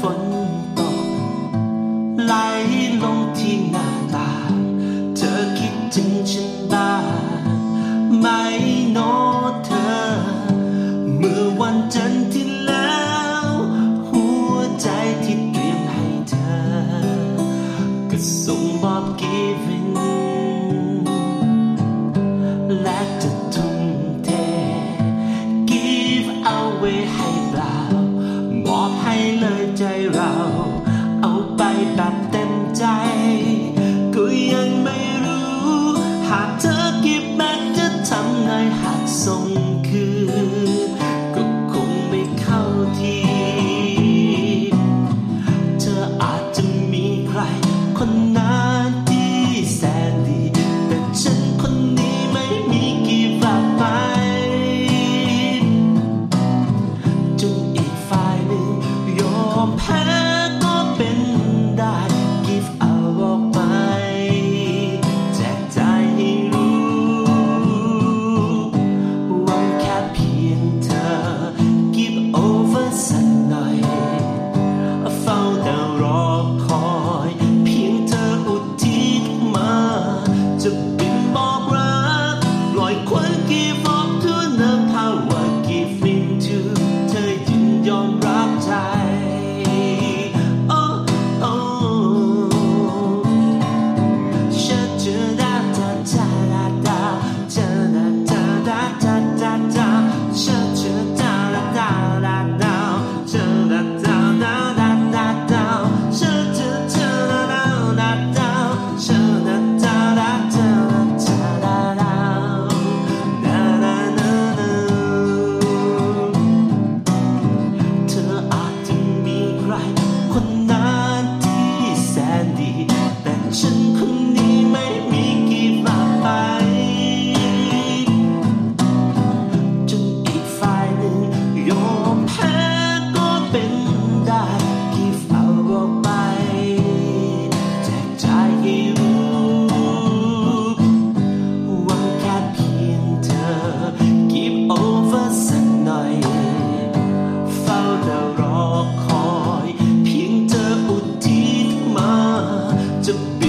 ฝนตกไหลลงที่หน้าตา เธอคิดถึงฉันบ้างไหมโนเธอ เมื่อวันจันทร์ที่ ยังไม่รู้ หากจะ still